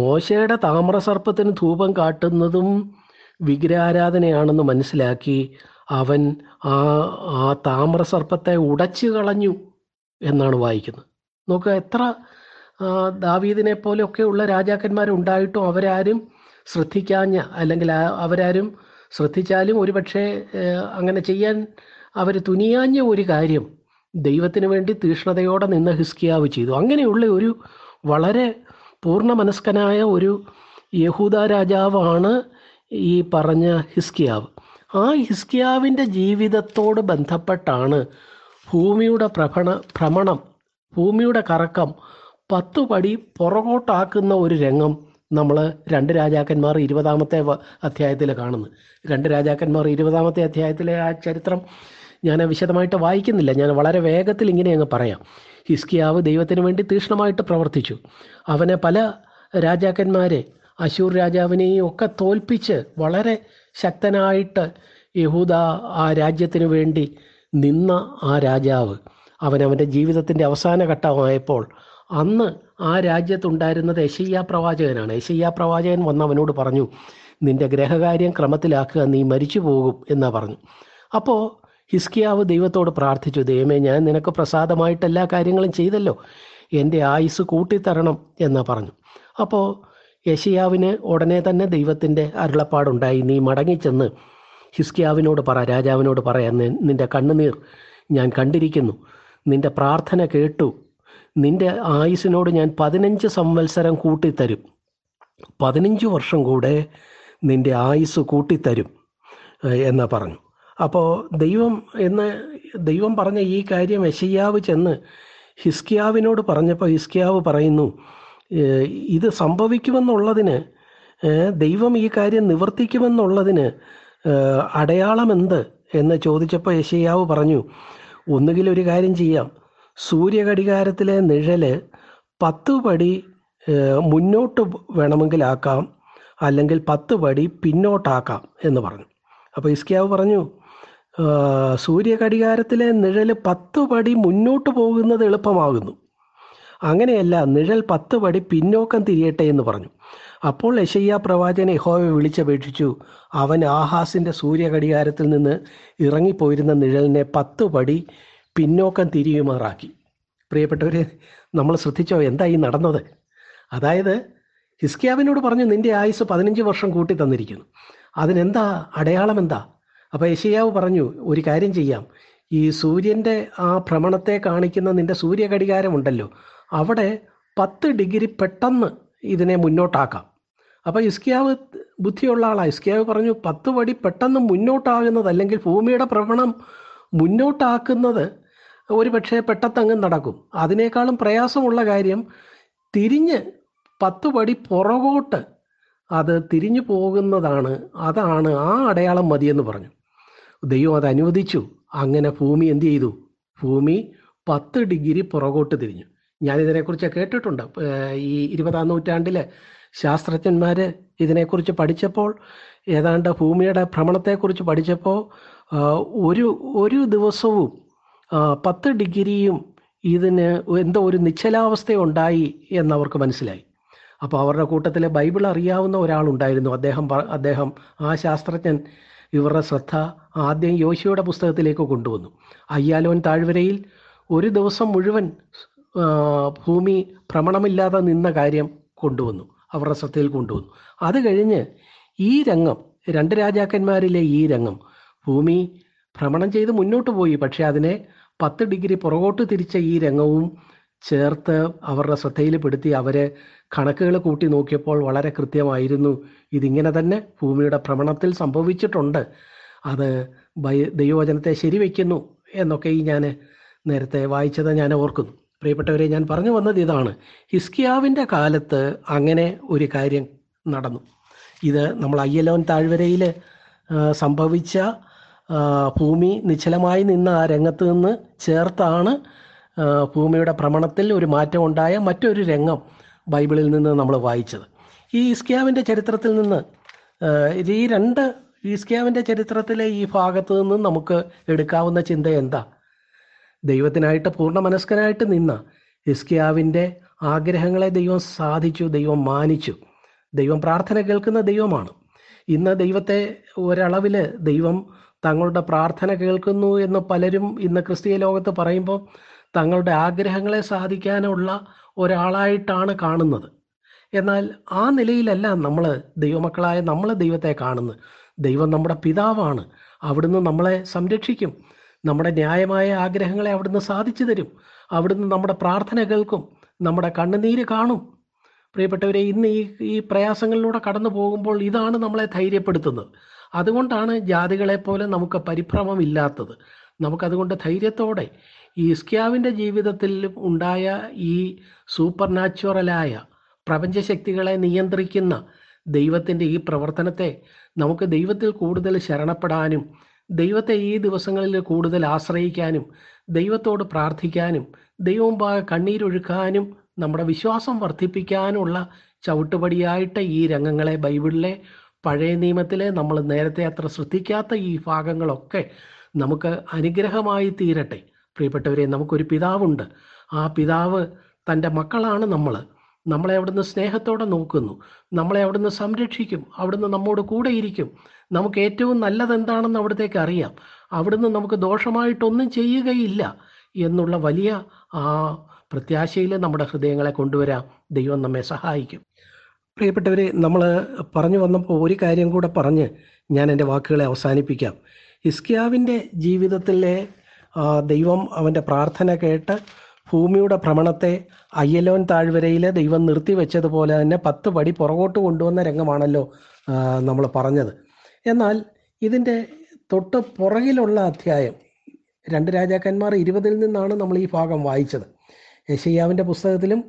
Speaker 1: മോശയുടെ താമ്രസർപ്പത്തിന് ധൂപം കാട്ടുന്നതും വിഗ്രഹാരാധനയാണെന്ന് മനസ്സിലാക്കി അവൻ ആ ആ താമ്രസർപ്പത്തെ ഉടച്ചു കളഞ്ഞു എന്നാണ് വായിക്കുന്നത് നോക്കുക എത്ര ദാവീദിനെ ഉള്ള രാജാക്കന്മാരുണ്ടായിട്ടും അവരാരും ശ്രദ്ധിക്കാഞ്ഞ അല്ലെങ്കിൽ അവരാരും ശ്രദ്ധിച്ചാലും ഒരുപക്ഷെ അങ്ങനെ ചെയ്യാൻ അവർ തുനിയാഞ്ഞ ഒരു കാര്യം ദൈവത്തിന് വേണ്ടി തീഷ്ണതയോടെ നിന്ന് ഹിസ്കിയാവ് ചെയ്തു അങ്ങനെയുള്ള ഒരു വളരെ പൂർണ്ണ മനസ്കനായ ഒരു യഹൂദ രാജാവാണ് ഈ പറഞ്ഞ ഹിസ്കിയാവ് ആ ഹിസ്കിയാവിൻ്റെ ജീവിതത്തോട് ബന്ധപ്പെട്ടാണ് ഭൂമിയുടെ പ്രഭണ ഭ്രമണം ഭൂമിയുടെ കറക്കം പത്ത് പടി പുറകോട്ടാക്കുന്ന ഒരു രംഗം നമ്മൾ രണ്ട് രാജാക്കന്മാർ ഇരുപതാമത്തെ അധ്യായത്തിൽ കാണുന്നു രണ്ട് രാജാക്കന്മാർ ഇരുപതാമത്തെ അധ്യായത്തിലെ ആ ചരിത്രം ഞാൻ വിശദമായിട്ട് വായിക്കുന്നില്ല ഞാൻ വളരെ വേഗത്തിൽ ഇങ്ങനെ അങ്ങ് പറയാം ഹിസ്കിയാവ് ദൈവത്തിന് വേണ്ടി തീഷ്ണമായിട്ട് പ്രവർത്തിച്ചു അവനെ പല രാജാക്കന്മാരെ അശൂർ രാജാവിനെയും ഒക്കെ തോൽപ്പിച്ച് വളരെ ശക്തനായിട്ട് യഹൂദ ആ രാജ്യത്തിനു വേണ്ടി നിന്ന ആ രാജാവ് അവനവൻ്റെ ജീവിതത്തിൻ്റെ അവസാന ഘട്ടമായപ്പോൾ അന്ന് ആ രാജ്യത്തുണ്ടായിരുന്നത് എഷയ്യ പ്രവാചകനാണ് എഷയ്യ പ്രവാചകൻ വന്ന് അവനോട് പറഞ്ഞു നിന്റെ ഗ്രഹകാര്യം ക്രമത്തിലാക്കുക നീ മരിച്ചു പോകും എന്നാ പറഞ്ഞു അപ്പോൾ ഹിസ്കിയാവ് ദൈവത്തോട് പ്രാർത്ഥിച്ചു ദൈവമേ ഞാൻ നിനക്ക് പ്രസാദമായിട്ട് എല്ലാ കാര്യങ്ങളും ചെയ്തല്ലോ എൻ്റെ ആയുസ് കൂട്ടിത്തരണം എന്ന് പറഞ്ഞു അപ്പോൾ യശയാവിന് ഉടനെ തന്നെ ദൈവത്തിൻ്റെ അരുളപ്പാടുണ്ടായി നീ മടങ്ങിച്ചെന്ന് ഹിസ്കിയാവിനോട് പറ രാജാവിനോട് പറ നിന്റെ കണ്ണുനീർ ഞാൻ കണ്ടിരിക്കുന്നു നിന്റെ പ്രാർത്ഥന കേട്ടു നിന്റെ ആയുസിനോട് ഞാൻ പതിനഞ്ച് സംവത്സരം കൂട്ടിത്തരും പതിനഞ്ച് വർഷം കൂടെ നിന്റെ ആയുസ് കൂട്ടിത്തരും എന്ന് പറഞ്ഞു അപ്പോൾ ദൈവം എന്ന് ദൈവം പറഞ്ഞ ഈ കാര്യം യശയ്യാവ് ചെന്ന് ഹിസ്കിയാവിനോട് പറഞ്ഞപ്പോൾ ഹിസ്കിയാവ് പറയുന്നു ഇത് സംഭവിക്കുമെന്നുള്ളതിന് ദൈവം ഈ കാര്യം നിവർത്തിക്കുമെന്നുള്ളതിന് അടയാളം എന്ത് എന്ന് ചോദിച്ചപ്പോൾ യശയ്യാവ് പറഞ്ഞു ഒന്നുകിൽ ഒരു കാര്യം ചെയ്യാം സൂര്യഘടികാരത്തിലെ നിഴല് പത്ത് പടി മുന്നോട്ട് വേണമെങ്കിലാക്കാം അല്ലെങ്കിൽ പത്ത് പടി പിന്നോട്ടാക്കാം എന്ന് പറഞ്ഞു അപ്പോൾ ഇസ്കിയാവ് പറഞ്ഞു സൂര്യഘടികാരത്തിലെ നിഴൽ പത്ത് പടി മുന്നോട്ട് പോകുന്നത് എളുപ്പമാകുന്നു അങ്ങനെയല്ല നിഴൽ പത്ത് പടി പിന്നോക്കം തിരിയട്ടെ എന്ന് പറഞ്ഞു അപ്പോൾ യശയ്യ പ്രവാചകൻ യഹോവെ വിളിച്ചപേക്ഷിച്ചു അവൻ ആഹാസിന്റെ സൂര്യഘടികാരത്തിൽ നിന്ന് ഇറങ്ങിപ്പോയിരുന്ന നിഴലിനെ പത്ത് പടി പിന്നോക്കം തിരിയുമാറാക്കി പ്രിയപ്പെട്ടവർ നമ്മൾ ശ്രദ്ധിച്ചോ എന്താ ഈ നടന്നത് അതായത് ഹിസ്കിയാവിനോട് പറഞ്ഞു നിന്റെ ആയുസ് പതിനഞ്ച് വർഷം കൂട്ടി തന്നിരിക്കുന്നു അതിനെന്താ അടയാളം എന്താ അപ്പോൾ യശയാവ് പറഞ്ഞു ഒരു കാര്യം ചെയ്യാം ഈ സൂര്യൻ്റെ ആ ഭ്രമണത്തെ കാണിക്കുന്ന നിന്റെ സൂര്യഘടികാരമുണ്ടല്ലോ അവിടെ പത്ത് ഡിഗ്രി പെട്ടെന്ന് ഇതിനെ മുന്നോട്ടാക്കാം അപ്പോൾ ഇസ്കിയാവ് ബുദ്ധിയുള്ള ആളാ ഇസ്കിയാവ് പറഞ്ഞു പത്ത് പടി പെട്ടെന്ന് മുന്നോട്ടാകുന്നത് അല്ലെങ്കിൽ ഭൂമിയുടെ ഭ്രമണം മുന്നോട്ടാക്കുന്നത് ഒരു പക്ഷേ പെട്ടെന്നങ്ങ് നടക്കും അതിനേക്കാളും പ്രയാസമുള്ള കാര്യം തിരിഞ്ഞ് പത്ത് പടി പുറകോട്ട് അത് തിരിഞ്ഞു പോകുന്നതാണ് അതാണ് ആ അടയാളം മതിയെന്ന് പറഞ്ഞു ദൈവം അത് അനുവദിച്ചു അങ്ങനെ ഭൂമി എന്ത് ചെയ്തു ഭൂമി പത്ത് ഡിഗ്രി പുറകോട്ട് തിരിഞ്ഞു ഞാനിതിനെക്കുറിച്ച് കേട്ടിട്ടുണ്ട് ഈ ഇരുപതാം നൂറ്റാണ്ടിൽ ശാസ്ത്രജ്ഞന്മാർ ഇതിനെക്കുറിച്ച് പഠിച്ചപ്പോൾ ഏതാണ്ട് ഭൂമിയുടെ ഭ്രമണത്തെക്കുറിച്ച് പഠിച്ചപ്പോൾ ഒരു ഒരു ദിവസവും പത്ത് ഡിഗ്രിയും ഇതിന് എന്തോ ഒരു നിശ്ചലാവസ്ഥ ഉണ്ടായി എന്നവർക്ക് മനസ്സിലായി അപ്പോൾ അവരുടെ കൂട്ടത്തിൽ ബൈബിൾ അറിയാവുന്ന ഒരാളുണ്ടായിരുന്നു അദ്ദേഹം അദ്ദേഹം ആ ശാസ്ത്രജ്ഞൻ ഇവരുടെ ശ്രദ്ധ ആദ്യം യോശിയുടെ പുസ്തകത്തിലേക്ക് കൊണ്ടുവന്നു അയ്യാലോൻ താഴ്വരയിൽ ഒരു ദിവസം മുഴുവൻ ഭൂമി ഭ്രമണമില്ലാതെ നിന്ന കാര്യം കൊണ്ടുവന്നു അവരുടെ ശ്രദ്ധയിൽ കൊണ്ടുവന്നു അത് കഴിഞ്ഞ് ഈ രംഗം രണ്ട് രാജാക്കന്മാരിലെ ഈ രംഗം ഭൂമി ഭ്രമണം ചെയ്ത് മുന്നോട്ട് പോയി പക്ഷേ അതിനെ പത്ത് ഡിഗ്രി പുറകോട്ട് തിരിച്ച ഈ രംഗവും ചേർത്ത് അവരുടെ ശ്രദ്ധയിൽപ്പെടുത്തി അവരെ കണക്കുകൾ കൂട്ടി നോക്കിയപ്പോൾ വളരെ കൃത്യമായിരുന്നു ഇതിങ്ങനെ തന്നെ ഭൂമിയുടെ ഭ്രമണത്തിൽ സംഭവിച്ചിട്ടുണ്ട് അത് ദൈവവചനത്തെ ശരിവെക്കുന്നു എന്നൊക്കെ ഈ ഞാൻ നേരത്തെ വായിച്ചത് ഞാൻ ഓർക്കുന്നു പ്രിയപ്പെട്ടവരെ ഞാൻ പറഞ്ഞു വന്നത് ഇതാണ് ഹിസ്കിയാവിൻ്റെ കാലത്ത് അങ്ങനെ ഒരു കാര്യം നടന്നു ഇത് നമ്മൾ അയ്യലോൻ താഴ്വരയിൽ സംഭവിച്ച ഭൂമി നിശ്ചലമായി നിന്ന ആ രംഗത്ത് നിന്ന് ചേർത്താണ് ഭൂമിയുടെ ഭ്രമണത്തിൽ ഒരു മാറ്റം ഉണ്ടായ മറ്റൊരു രംഗം ബൈബിളിൽ നിന്ന് നമ്മൾ വായിച്ചത് ഈ ഇസ്കിയാവിൻ്റെ ചരിത്രത്തിൽ നിന്ന് ഈ രണ്ട് ഇസ്കിയാവിൻ്റെ ചരിത്രത്തിലെ ഈ ഭാഗത്ത് നിന്ന് നമുക്ക് എടുക്കാവുന്ന ചിന്ത എന്താ ദൈവത്തിനായിട്ട് പൂർണ്ണ മനസ്കനായിട്ട് നിന്ന ഹിസ്കിയാവിൻ്റെ ആഗ്രഹങ്ങളെ ദൈവം സാധിച്ചു ദൈവം മാനിച്ചു ദൈവം പ്രാർത്ഥന കേൾക്കുന്ന ദൈവമാണ് ഇന്ന് ദൈവത്തെ ഒരളവിൽ ദൈവം തങ്ങളുടെ പ്രാർത്ഥന കേൾക്കുന്നു എന്ന് പലരും ഇന്ന് ക്രിസ്തീയ ലോകത്ത് പറയുമ്പോൾ തങ്ങളുടെ ആഗ്രഹങ്ങളെ സാധിക്കാനുള്ള ഒരാളായിട്ടാണ് കാണുന്നത് എന്നാൽ ആ നിലയിലല്ല നമ്മൾ ദൈവമക്കളായ നമ്മൾ ദൈവത്തെ കാണുന്നത് ദൈവം നമ്മുടെ പിതാവാണ് അവിടുന്ന് നമ്മളെ സംരക്ഷിക്കും നമ്മുടെ ന്യായമായ ആഗ്രഹങ്ങളെ അവിടുന്ന് സാധിച്ചു തരും അവിടുന്ന് നമ്മുടെ പ്രാർത്ഥന കേൾക്കും നമ്മുടെ കണ്ണുനീര് കാണും പ്രിയപ്പെട്ടവരെ ഇന്ന് ഈ ഈ പ്രയാസങ്ങളിലൂടെ കടന്നു പോകുമ്പോൾ ഇതാണ് നമ്മളെ ധൈര്യപ്പെടുത്തുന്നത് അതുകൊണ്ടാണ് ജാതികളെ പോലെ നമുക്ക് പരിഭ്രമം ഇല്ലാത്തത് നമുക്കതുകൊണ്ട് ധൈര്യത്തോടെ ഈ ഇസ്ക്യാവിൻ്റെ ജീവിതത്തിൽ ഉണ്ടായ ഈ സൂപ്പർ നാച്ചുറലായ പ്രപഞ്ചശക്തികളെ നിയന്ത്രിക്കുന്ന ദൈവത്തിൻ്റെ ഈ പ്രവർത്തനത്തെ നമുക്ക് ദൈവത്തിൽ കൂടുതൽ ശരണപ്പെടാനും ദൈവത്തെ ഈ ദിവസങ്ങളിൽ കൂടുതൽ ആശ്രയിക്കാനും ദൈവത്തോട് പ്രാർത്ഥിക്കാനും ദൈവം കണ്ണീരൊഴുക്കാനും നമ്മുടെ വിശ്വാസം വർദ്ധിപ്പിക്കാനുള്ള ചവിട്ടുപടിയായിട്ട് ഈ രംഗങ്ങളെ ബൈബിളിലെ പഴയ നിയമത്തിലെ നമ്മൾ നേരത്തെ അത്ര ശ്രദ്ധിക്കാത്ത ഈ ഭാഗങ്ങളൊക്കെ നമുക്ക് അനുഗ്രഹമായി തീരട്ടെ പ്രിയപ്പെട്ടവരെ നമുക്കൊരു പിതാവുണ്ട് ആ പിതാവ് തൻ്റെ മക്കളാണ് നമ്മൾ നമ്മളെ അവിടുന്ന് സ്നേഹത്തോടെ നോക്കുന്നു നമ്മളെ അവിടുന്ന് സംരക്ഷിക്കും അവിടുന്ന് നമ്മോട് കൂടെയിരിക്കും നമുക്ക് ഏറ്റവും നല്ലത് എന്താണെന്ന് അവിടത്തേക്ക് അറിയാം അവിടുന്ന് നമുക്ക് ദോഷമായിട്ടൊന്നും ചെയ്യുകയില്ല എന്നുള്ള വലിയ ആ പ്രത്യാശയിൽ നമ്മുടെ ഹൃദയങ്ങളെ കൊണ്ടുവരാം ദൈവം നമ്മെ സഹായിക്കും പ്രിയപ്പെട്ടവർ നമ്മൾ പറഞ്ഞു വന്നപ്പോൾ ഒരു കാര്യം കൂടെ പറഞ്ഞ് ഞാൻ എൻ്റെ വാക്കുകളെ അവസാനിപ്പിക്കാം ഇസ്കിയാവിൻ്റെ ജീവിതത്തിലെ ദൈവം അവൻ്റെ പ്രാർത്ഥന കേട്ട് ഭൂമിയുടെ ഭ്രമണത്തെ അയ്യലോൻ താഴ്വരയിൽ ദൈവം നിർത്തിവെച്ചതുപോലെ തന്നെ പത്ത് പടി പുറകോട്ട് കൊണ്ടുവന്ന രംഗമാണല്ലോ നമ്മൾ പറഞ്ഞത് എന്നാൽ ഇതിൻ്റെ തൊട്ട് പുറകിലുള്ള അധ്യായം രണ്ട് രാജാക്കന്മാർ ഇരുപതിൽ നിന്നാണ് നമ്മൾ ഈ ഭാഗം വായിച്ചത് യശയ്യാവിൻ്റെ പുസ്തകത്തിലും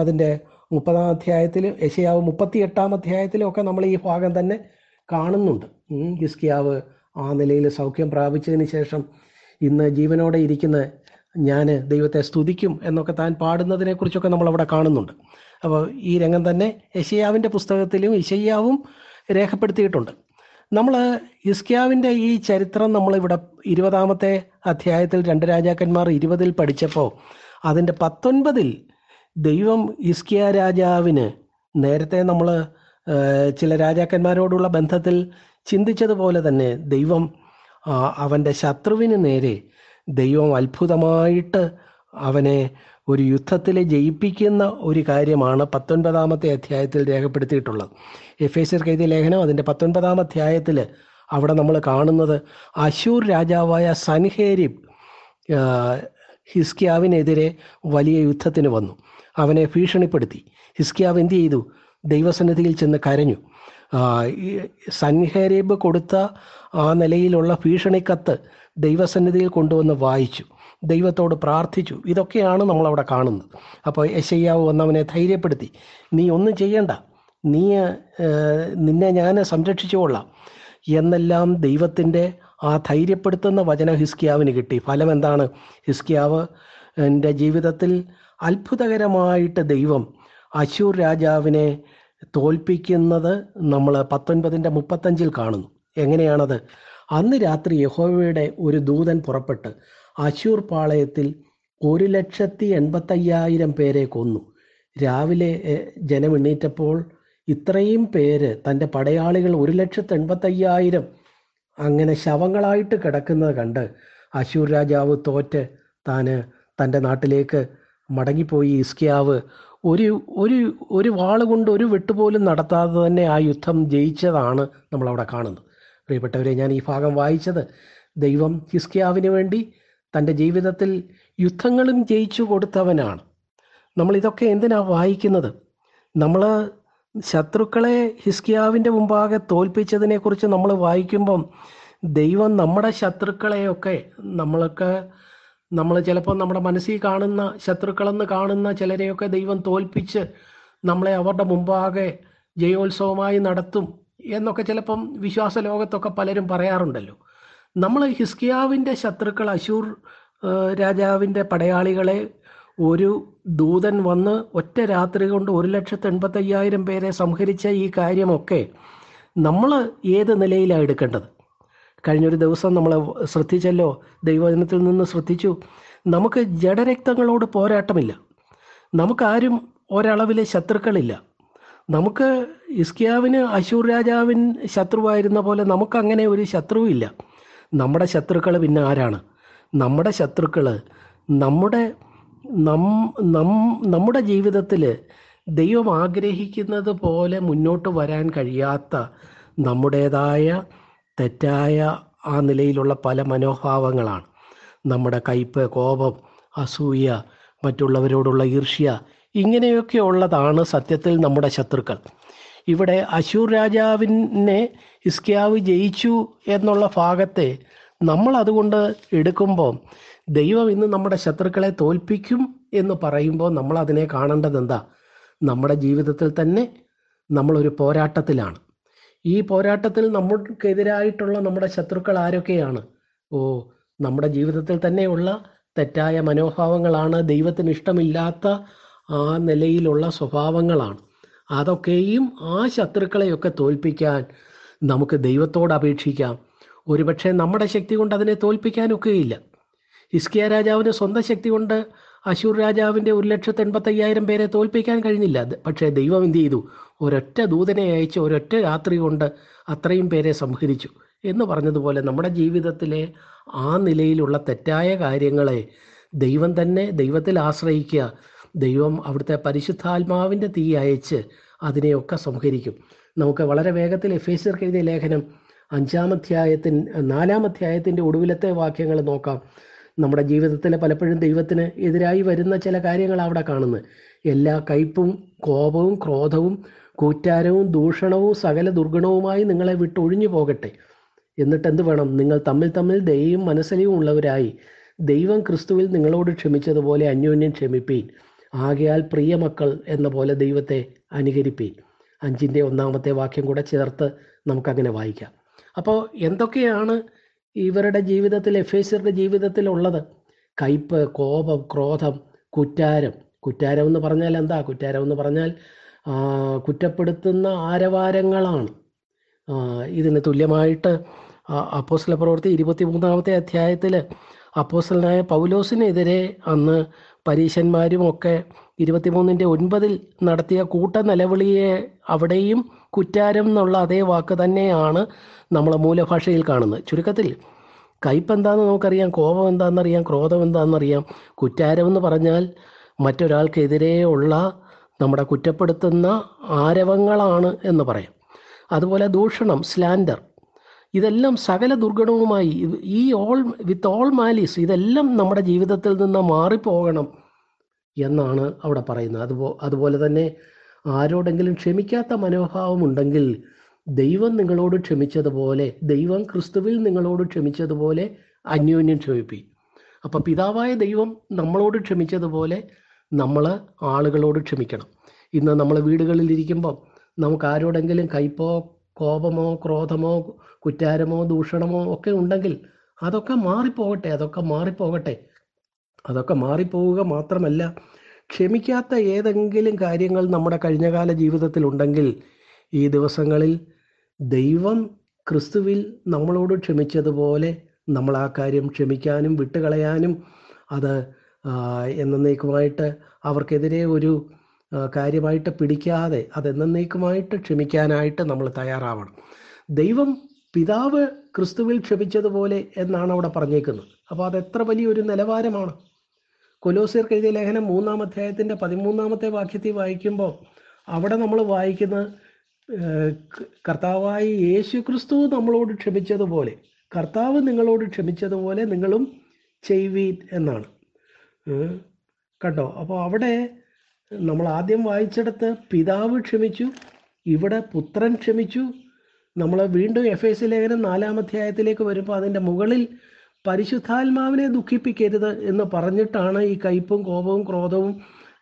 Speaker 1: അതിൻ്റെ മുപ്പതാം അധ്യായത്തിലും യശയാവ് മുപ്പത്തി എട്ടാം അധ്യായത്തിലും ഒക്കെ നമ്മൾ ഈ ഭാഗം തന്നെ കാണുന്നുണ്ട് ഗിസ്കിയാവ് ആ നിലയിൽ സൗഖ്യം പ്രാപിച്ചതിന് ശേഷം ഇന്ന് ജീവനോടെ ഇരിക്കുന്ന ഞാൻ ദൈവത്തെ സ്തുതിക്കും എന്നൊക്കെ താൻ പാടുന്നതിനെക്കുറിച്ചൊക്കെ നമ്മൾ അവിടെ കാണുന്നുണ്ട് അപ്പോൾ ഈ രംഗം തന്നെ യശയ്യാവിൻ്റെ പുസ്തകത്തിലും യശയ്യാവും രേഖപ്പെടുത്തിയിട്ടുണ്ട് നമ്മൾ ഇസ്ക്യാവിൻ്റെ ഈ ചരിത്രം നമ്മളിവിടെ ഇരുപതാമത്തെ അധ്യായത്തിൽ രണ്ട് രാജാക്കന്മാർ ഇരുപതിൽ പഠിച്ചപ്പോൾ അതിൻ്റെ പത്തൊൻപതിൽ ദൈവം ഇസ്കിയ രാജാവിന് നേരത്തെ നമ്മൾ ചില രാജാക്കന്മാരോടുള്ള ബന്ധത്തിൽ ചിന്തിച്ചതുപോലെ തന്നെ ദൈവം അവൻ്റെ ശത്രുവിന് നേരെ ദൈവം അത്ഭുതമായിട്ട് അവനെ ഒരു യുദ്ധത്തിലെ ജയിപ്പിക്കുന്ന ഒരു കാര്യമാണ് പത്തൊൻപതാമത്തെ അധ്യായത്തിൽ രേഖപ്പെടുത്തിയിട്ടുള്ളത് എസ് എഴുതിയ ലേഖനം അതിൻ്റെ പത്തൊൻപതാം അധ്യായത്തിൽ അവിടെ നമ്മൾ കാണുന്നത് അശൂർ രാജാവായ സൻഹേരി ഹിസ്കിയാവിനെതിരെ വലിയ യുദ്ധത്തിന് വന്നു അവനെ ഭീഷണിപ്പെടുത്തി ഹിസ്കിയാവ് എന്ത് ചെയ്തു ദൈവസന്നിധിയിൽ ചെന്ന് കരഞ്ഞു സൻഹേരീബ് കൊടുത്ത ആ നിലയിലുള്ള ഭീഷണിക്കത്ത് ദൈവസന്നിധിയിൽ കൊണ്ടുവന്ന് വായിച്ചു ദൈവത്തോട് പ്രാർത്ഥിച്ചു ഇതൊക്കെയാണ് നമ്മളവിടെ കാണുന്നത് അപ്പോൾ യശയ്യാവ് വന്നവനെ ധൈര്യപ്പെടുത്തി നീ ഒന്നും ചെയ്യണ്ട നീ നിന്നെ ഞാൻ സംരക്ഷിച്ചുകൊള്ളാം എന്നെല്ലാം ദൈവത്തിൻ്റെ ആ ധൈര്യപ്പെടുത്തുന്ന വചന ഹിസ്കിയാവിന് കിട്ടി ഫലം എന്താണ് ഹിസ്കിയാവ് എൻ്റെ ജീവിതത്തിൽ അത്ഭുതകരമായിട്ട് ദൈവം അശൂർ രാജാവിനെ തോൽപ്പിക്കുന്നത് നമ്മൾ പത്തൊൻപതിൻ്റെ മുപ്പത്തഞ്ചിൽ കാണുന്നു എങ്ങനെയാണത് അന്ന് രാത്രി യഹോവയുടെ ഒരു ദൂതൻ പുറപ്പെട്ട് അശൂർ പാളയത്തിൽ ഒരു ലക്ഷത്തി എൺപത്തയ്യായിരം പേരെ കൊന്നു രാവിലെ ജനമെണ്ണീറ്റപ്പോൾ ഇത്രയും പേര് തൻ്റെ പടയാളികൾ ഒരു ലക്ഷത്തി എൺപത്തയ്യായിരം അങ്ങനെ ശവങ്ങളായിട്ട് കിടക്കുന്നത് കണ്ട് അശൂർ രാജാവ് തോറ്റ് താന് തൻ്റെ നാട്ടിലേക്ക് മടങ്ങിപ്പോയി ഇസ്കിയാവ് ഒരു ഒരു ഒരു വാള് കൊണ്ട് ഒരു വെട്ടുപോലും നടത്താതെ തന്നെ ആ യുദ്ധം ജയിച്ചതാണ് നമ്മളവിടെ കാണുന്നത് പ്രിയപ്പെട്ടവരെ ഞാൻ ഈ ഭാഗം വായിച്ചത് ദൈവം ഹിസ്കിയാവിന് വേണ്ടി തൻ്റെ ജീവിതത്തിൽ യുദ്ധങ്ങളും ജയിച്ചു കൊടുത്തവനാണ് നമ്മൾ ഇതൊക്കെ എന്തിനാണ് വായിക്കുന്നത് നമ്മൾ ശത്രുക്കളെ ഹിസ്കിയാവിൻ്റെ മുമ്പാകെ തോൽപ്പിച്ചതിനെക്കുറിച്ച് നമ്മൾ വായിക്കുമ്പം ദൈവം നമ്മുടെ ശത്രുക്കളെയൊക്കെ നമ്മളൊക്കെ നമ്മൾ ചിലപ്പോൾ നമ്മുടെ മനസ്സിൽ കാണുന്ന ശത്രുക്കളെന്ന് കാണുന്ന ചിലരെയൊക്കെ ദൈവം തോൽപ്പിച്ച് നമ്മളെ അവരുടെ മുമ്പാകെ ജയോത്സവമായി നടത്തും എന്നൊക്കെ ചിലപ്പം വിശ്വാസ ലോകത്തൊക്കെ പലരും പറയാറുണ്ടല്ലോ നമ്മൾ ഹിസ്കിയാവിൻ്റെ ശത്രുക്കൾ അശൂർ രാജാവിൻ്റെ പടയാളികളെ ഒരു ദൂതൻ വന്ന് ഒറ്റ രാത്രി കൊണ്ട് ഒരു ലക്ഷത്തി എൺപത്തയ്യായിരം പേരെ സംഹരിച്ച ഈ കാര്യമൊക്കെ നമ്മൾ ഏത് നിലയിലാണ് എടുക്കേണ്ടത് കഴിഞ്ഞൊരു ദിവസം നമ്മൾ ശ്രദ്ധിച്ചല്ലോ ദൈവജനത്തിൽ നിന്ന് ശ്രദ്ധിച്ചു നമുക്ക് ജഡരക്തങ്ങളോട് പോരാട്ടമില്ല നമുക്കാരും ഒരളവിൽ ശത്രുക്കളില്ല നമുക്ക് ഇസ്കിയാവിന് അശൂർ രാജാവിൻ ശത്രുവായിരുന്ന പോലെ നമുക്കങ്ങനെ ഒരു ശത്രുവില്ല നമ്മുടെ ശത്രുക്കൾ പിന്നെ ആരാണ് നമ്മുടെ ശത്രുക്കൾ നമ്മുടെ നം നമ്മുടെ ജീവിതത്തിൽ ദൈവം ആഗ്രഹിക്കുന്നത് പോലെ മുന്നോട്ട് വരാൻ കഴിയാത്ത നമ്മുടേതായ തെറ്റായ ആ നിലയിലുള്ള പല മനോഭാവങ്ങളാണ് നമ്മുടെ കയ്പ് കോപം അസൂയ മറ്റുള്ളവരോടുള്ള ഈർഷ്യ ഇങ്ങനെയൊക്കെ ഉള്ളതാണ് സത്യത്തിൽ നമ്മുടെ ശത്രുക്കൾ ഇവിടെ അശൂർ രാജാവിനെ ഇസ്കിയാവ് ജയിച്ചു എന്നുള്ള ഭാഗത്തെ നമ്മൾ അതുകൊണ്ട് എടുക്കുമ്പോൾ ദൈവം ഇന്ന് നമ്മുടെ ശത്രുക്കളെ തോൽപ്പിക്കും എന്ന് പറയുമ്പോൾ നമ്മൾ അതിനെ കാണേണ്ടത് എന്താ നമ്മുടെ ജീവിതത്തിൽ തന്നെ നമ്മളൊരു പോരാട്ടത്തിലാണ് ഈ പോരാട്ടത്തിൽ നമ്മൾക്കെതിരായിട്ടുള്ള നമ്മുടെ ശത്രുക്കൾ ആരൊക്കെയാണ് ഓ നമ്മുടെ ജീവിതത്തിൽ തന്നെയുള്ള തെറ്റായ മനോഭാവങ്ങളാണ് ദൈവത്തിന് ഇഷ്ടമില്ലാത്ത ആ നിലയിലുള്ള സ്വഭാവങ്ങളാണ് അതൊക്കെയും ആ ശത്രുക്കളെയൊക്കെ തോൽപ്പിക്കാൻ നമുക്ക് ദൈവത്തോട് അപേക്ഷിക്കാം ഒരുപക്ഷെ നമ്മുടെ ശക്തി കൊണ്ട് അതിനെ തോൽപ്പിക്കാനൊക്കെയില്ല ഹിസ്കിയ രാജാവിന് സ്വന്തം ശക്തി കൊണ്ട് അശൂർ രാജാവിൻ്റെ ഒരു ലക്ഷത്തി എൺപത്തയ്യായിരം പേരെ തോൽപ്പിക്കാൻ കഴിഞ്ഞില്ല പക്ഷേ ദൈവം എന്ത് ചെയ്തു ഒരൊറ്റ ദൂതനെ അയച്ച് ഒരൊറ്റ രാത്രി കൊണ്ട് അത്രയും പേരെ സംഹരിച്ചു എന്ന് പറഞ്ഞതുപോലെ നമ്മുടെ ജീവിതത്തിലെ ആ നിലയിലുള്ള തെറ്റായ കാര്യങ്ങളെ ദൈവം തന്നെ ദൈവത്തിൽ ആശ്രയിക്കുക ദൈവം അവിടുത്തെ പരിശുദ്ധാത്മാവിൻ്റെ തീ അയച്ച് അതിനെയൊക്കെ സംഹരിക്കും നമുക്ക് വളരെ വേഗത്തിൽ എഫേസ്യർക്ക് എഴുതിയ ലേഖനം അഞ്ചാമധ്യായത്തിൻ നാലാമധ്യായത്തിൻ്റെ ഒടുവിലത്തെ വാക്യങ്ങൾ നോക്കാം നമ്മുടെ ജീവിതത്തിൽ പലപ്പോഴും ദൈവത്തിന് എതിരായി വരുന്ന ചില കാര്യങ്ങൾ അവിടെ കാണുന്നത് എല്ലാ കയ്പും കോപവും ക്രോധവും കൂറ്റാരവും ദൂഷണവും സകല ദുർഗുണവുമായി നിങ്ങളെ വിട്ടൊഴിഞ്ഞു പോകട്ടെ എന്നിട്ട് എന്ത് വേണം നിങ്ങൾ തമ്മിൽ തമ്മിൽ ദയയും മനസ്സിലും ഉള്ളവരായി ദൈവം ക്രിസ്തുവിൽ നിങ്ങളോട് ക്ഷമിച്ചതുപോലെ അന്യോന്യം ക്ഷമിപ്പീൻ ആകയാൽ പ്രിയ മക്കൾ എന്ന പോലെ ദൈവത്തെ അനുകരിപ്പി അഞ്ചിൻ്റെ ഒന്നാമത്തെ വാക്യം കൂടെ ചേർത്ത് നമുക്കങ്ങനെ വായിക്കാം അപ്പോൾ എന്തൊക്കെയാണ് ഇവരുടെ ജീവിതത്തിൽ ജീവിതത്തിൽ ജീവിതത്തിലുള്ളത് കയ്പ് കോപം ക്രോധം കുറ്റാരം കുറ്റാരം എന്ന് പറഞ്ഞാൽ എന്താ കുറ്റാരം എന്ന് പറഞ്ഞാൽ കുറ്റപ്പെടുത്തുന്ന ആരവാരങ്ങളാണ് ഇതിന് തുല്യമായിട്ട് അപ്പോസ്ല പ്രവർത്തി ഇരുപത്തി മൂന്നാമത്തെ അധ്യായത്തിൽ അപ്പോസലായ പൗലോസിനെതിരെ അന്ന് പരീശന്മാരുമൊക്കെ ഇരുപത്തിമൂന്നിൻ്റെ ഒൻപതിൽ നടത്തിയ കൂട്ട നിലവിളിയെ അവിടെയും കുറ്റാരം എന്നുള്ള അതേ വാക്ക് തന്നെയാണ് നമ്മൾ മൂലഭാഷയിൽ കാണുന്നത് ചുരുക്കത്തിൽ കയ്പ് എന്താണെന്ന് നമുക്കറിയാം കോപം എന്താണെന്നറിയാം ക്രോധം എന്താണെന്നറിയാം കുറ്റാരം എന്ന് പറഞ്ഞാൽ മറ്റൊരാൾക്കെതിരെയുള്ള നമ്മുടെ കുറ്റപ്പെടുത്തുന്ന ആരവങ്ങളാണ് എന്ന് പറയാം അതുപോലെ ദൂഷണം സ്ലാൻഡർ ഇതെല്ലാം സകല ദുർഘടവുമായി ഈ ഓൾ വിത്ത് ഓൾ മാലീസ് ഇതെല്ലാം നമ്മുടെ ജീവിതത്തിൽ നിന്ന് മാറിപ്പോകണം എന്നാണ് അവിടെ പറയുന്നത് അതുപോ അതുപോലെ തന്നെ ആരോടെങ്കിലും ക്ഷമിക്കാത്ത മനോഭാവമുണ്ടെങ്കിൽ ദൈവം നിങ്ങളോട് ക്ഷമിച്ചതുപോലെ ദൈവം ക്രിസ്തുവിൽ നിങ്ങളോട് ക്ഷമിച്ചതുപോലെ അന്യോന്യം ക്ഷമിപ്പി അപ്പം പിതാവായ ദൈവം നമ്മളോട് ക്ഷമിച്ചതുപോലെ നമ്മൾ ആളുകളോട് ക്ഷമിക്കണം ഇന്ന് നമ്മൾ വീടുകളിലിരിക്കുമ്പം നമുക്ക് ആരോടെങ്കിലും കൈപ്പോ കോപമോ ക്രോധമോ കുറ്റാരമോ ദൂഷണമോ ഒക്കെ ഉണ്ടെങ്കിൽ അതൊക്കെ മാറിപ്പോകട്ടെ അതൊക്കെ മാറിപ്പോകട്ടെ അതൊക്കെ മാറിപ്പോവുക മാത്രമല്ല ക്ഷമിക്കാത്ത ഏതെങ്കിലും കാര്യങ്ങൾ നമ്മുടെ കഴിഞ്ഞകാല ജീവിതത്തിൽ ഉണ്ടെങ്കിൽ ഈ ദിവസങ്ങളിൽ ദൈവം ക്രിസ്തുവിൽ നമ്മളോട് ക്ഷമിച്ചതുപോലെ നമ്മൾ ആ കാര്യം ക്ഷമിക്കാനും വിട്ടുകളയാനും അത് എന്നേക്കുമായിട്ട് അവർക്കെതിരെ ഒരു കാര്യമായിട്ട് പിടിക്കാതെ അതെന്നേക്കുമായിട്ട് ക്ഷമിക്കാനായിട്ട് നമ്മൾ തയ്യാറാവണം ദൈവം പിതാവ് ക്രിസ്തുവിൽ ക്ഷമിച്ചതുപോലെ എന്നാണ് അവിടെ പറഞ്ഞേക്കുന്നത് അപ്പോൾ അത് എത്ര വലിയൊരു നിലവാരമാണ് കൊലോസിയർ എഴുതിയ ലേഖനം മൂന്നാം അധ്യായത്തിൻ്റെ പതിമൂന്നാമത്തെ വാക്യത്തിൽ വായിക്കുമ്പോൾ അവിടെ നമ്മൾ വായിക്കുന്നത് കർത്താവായി യേശു ക്രിസ്തു നമ്മളോട് ക്ഷമിച്ചതുപോലെ കർത്താവ് നിങ്ങളോട് ക്ഷമിച്ചതുപോലെ നിങ്ങളും ചെയ്വീൻ എന്നാണ് കണ്ടോ അപ്പോൾ അവിടെ നമ്മൾ ആദ്യം വായിച്ചെടുത്ത് പിതാവ് ക്ഷമിച്ചു ഇവിടെ പുത്രൻ ക്ഷമിച്ചു നമ്മൾ വീണ്ടും എഫ് എസ് ലേഖനം നാലാം അധ്യായത്തിലേക്ക് വരുമ്പോൾ അതിൻ്റെ മുകളിൽ പരിശുദ്ധാത്മാവിനെ ദുഃഖിപ്പിക്കരുത് എന്ന് പറഞ്ഞിട്ടാണ് ഈ കയ്പും കോപവും ക്രോധവും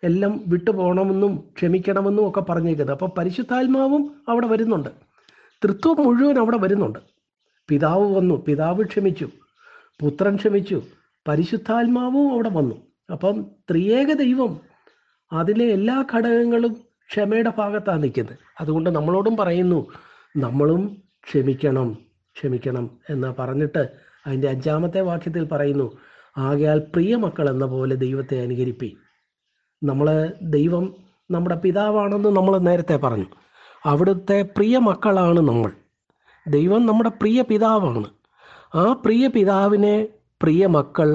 Speaker 1: എല്ലാം വിട്ടുപോകണമെന്നും ക്ഷമിക്കണമെന്നും ഒക്കെ പറഞ്ഞിരിക്കുന്നത് അപ്പോൾ പരിശുദ്ധാത്മാവും അവിടെ വരുന്നുണ്ട് തൃത്വം മുഴുവൻ അവിടെ വരുന്നുണ്ട് പിതാവ് വന്നു പിതാവ് ക്ഷമിച്ചു പുത്രൻ ക്ഷമിച്ചു പരിശുദ്ധാത്മാവും അവിടെ വന്നു അപ്പം ത്രിയേക ദൈവം അതിലെ എല്ലാ ഘടകങ്ങളും ക്ഷമയുടെ ഭാഗത്താണ് നിൽക്കുന്നത് അതുകൊണ്ട് നമ്മളോടും പറയുന്നു നമ്മളും ക്ഷമിക്കണം ക്ഷമിക്കണം എന്ന് പറഞ്ഞിട്ട് അതിൻ്റെ അഞ്ചാമത്തെ വാക്യത്തിൽ പറയുന്നു ആകയാൽ പ്രിയ മക്കൾ എന്ന പോലെ ദൈവത്തെ അനുകരിപ്പി നമ്മൾ ദൈവം നമ്മുടെ പിതാവാണെന്ന് നമ്മൾ നേരത്തെ പറഞ്ഞു അവിടുത്തെ പ്രിയ മക്കളാണ് നമ്മൾ ദൈവം നമ്മുടെ പ്രിയ പിതാവാണ് ആ പ്രിയ പിതാവിനെ പ്രിയ മക്കൾ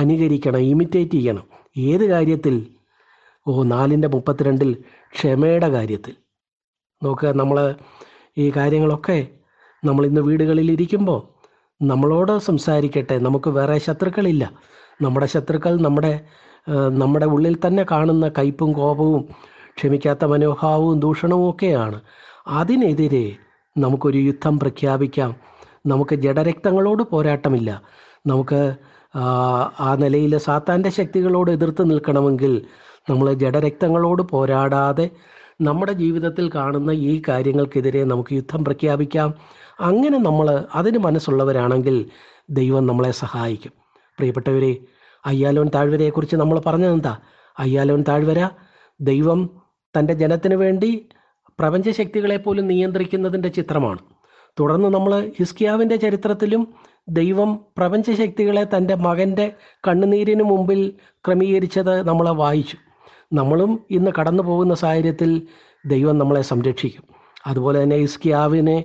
Speaker 1: അനുകരിക്കണം ഇമിറ്റേറ്റ് ചെയ്യണം ഏത് കാര്യത്തിൽ ഓ നാലിൻ്റെ മുപ്പത്തിരണ്ടിൽ ക്ഷമയുടെ കാര്യത്തിൽ നോക്കുക നമ്മൾ ഈ കാര്യങ്ങളൊക്കെ നമ്മൾ ഇന്ന് വീടുകളിൽ ഇരിക്കുമ്പോൾ നമ്മളോട് സംസാരിക്കട്ടെ നമുക്ക് വേറെ ശത്രുക്കളില്ല നമ്മുടെ ശത്രുക്കൾ നമ്മുടെ നമ്മുടെ ഉള്ളിൽ തന്നെ കാണുന്ന കയ്പും കോപവും ക്ഷമിക്കാത്ത മനോഭാവവും ദൂഷണവും ഒക്കെയാണ് അതിനെതിരെ നമുക്കൊരു യുദ്ധം പ്രഖ്യാപിക്കാം നമുക്ക് ജഡരക്തങ്ങളോട് പോരാട്ടമില്ല നമുക്ക് ആ നിലയിൽ സാത്താൻ്റെ ശക്തികളോട് എതിർത്ത് നിൽക്കണമെങ്കിൽ നമ്മൾ ജഡരക്തങ്ങളോട് പോരാടാതെ നമ്മുടെ ജീവിതത്തിൽ കാണുന്ന ഈ കാര്യങ്ങൾക്കെതിരെ നമുക്ക് യുദ്ധം പ്രഖ്യാപിക്കാം അങ്ങനെ നമ്മൾ അതിന് മനസ്സുള്ളവരാണെങ്കിൽ ദൈവം നമ്മളെ സഹായിക്കും പ്രിയപ്പെട്ടവരെ അയ്യാലോൻ താഴ്വരയെക്കുറിച്ച് നമ്മൾ പറഞ്ഞതെന്താ അയ്യാലോൻ താഴ്വര ദൈവം തൻ്റെ ജനത്തിന് വേണ്ടി പ്രപഞ്ചശക്തികളെ പോലും നിയന്ത്രിക്കുന്നതിൻ്റെ ചിത്രമാണ് തുടർന്ന് നമ്മൾ ഹിസ്കിയാവിൻ്റെ ചരിത്രത്തിലും ദൈവം പ്രപഞ്ചശക്തികളെ തൻ്റെ മകൻ്റെ കണ്ണുനീരിന് മുമ്പിൽ ക്രമീകരിച്ചത് നമ്മളെ വായിച്ചു നമ്മളും ഇന്ന് കടന്നു പോകുന്ന സാഹചര്യത്തിൽ ദൈവം നമ്മളെ സംരക്ഷിക്കും അതുപോലെ തന്നെ ഇസ്കിയാവിനെ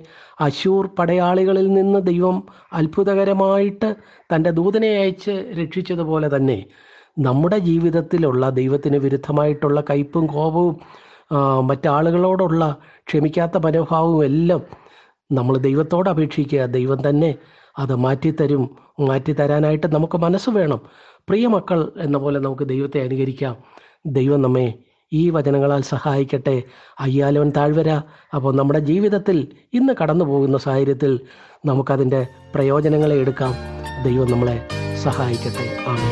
Speaker 1: അശൂർ പടയാളികളിൽ നിന്ന് ദൈവം അത്ഭുതകരമായിട്ട് തൻ്റെ ദൂതനെ അയച്ച് രക്ഷിച്ചതുപോലെ തന്നെ നമ്മുടെ ജീവിതത്തിലുള്ള ദൈവത്തിന് വിരുദ്ധമായിട്ടുള്ള കയ്പും കോപവും മറ്റാളുകളോടുള്ള ക്ഷമിക്കാത്ത മനോഭാവവും എല്ലാം നമ്മൾ ദൈവത്തോട് അപേക്ഷിക്കുക ദൈവം തന്നെ അത് മാറ്റിത്തരും മാറ്റിത്തരാനായിട്ട് നമുക്ക് മനസ്സ് വേണം പ്രിയ മക്കൾ എന്ന പോലെ നമുക്ക് ദൈവത്തെ അനുകരിക്കാം ദൈവം നമ്മെ ഈ വചനങ്ങളാൽ സഹായിക്കട്ടെ അയ്യാലവൻ താഴ്വര അപ്പോൾ നമ്മുടെ ജീവിതത്തിൽ ഇന്ന് കടന്നു പോകുന്ന സാഹചര്യത്തിൽ നമുക്കതിൻ്റെ പ്രയോജനങ്ങളെ എടുക്കാം ദൈവം നമ്മളെ സഹായിക്കട്ടെ ആണ്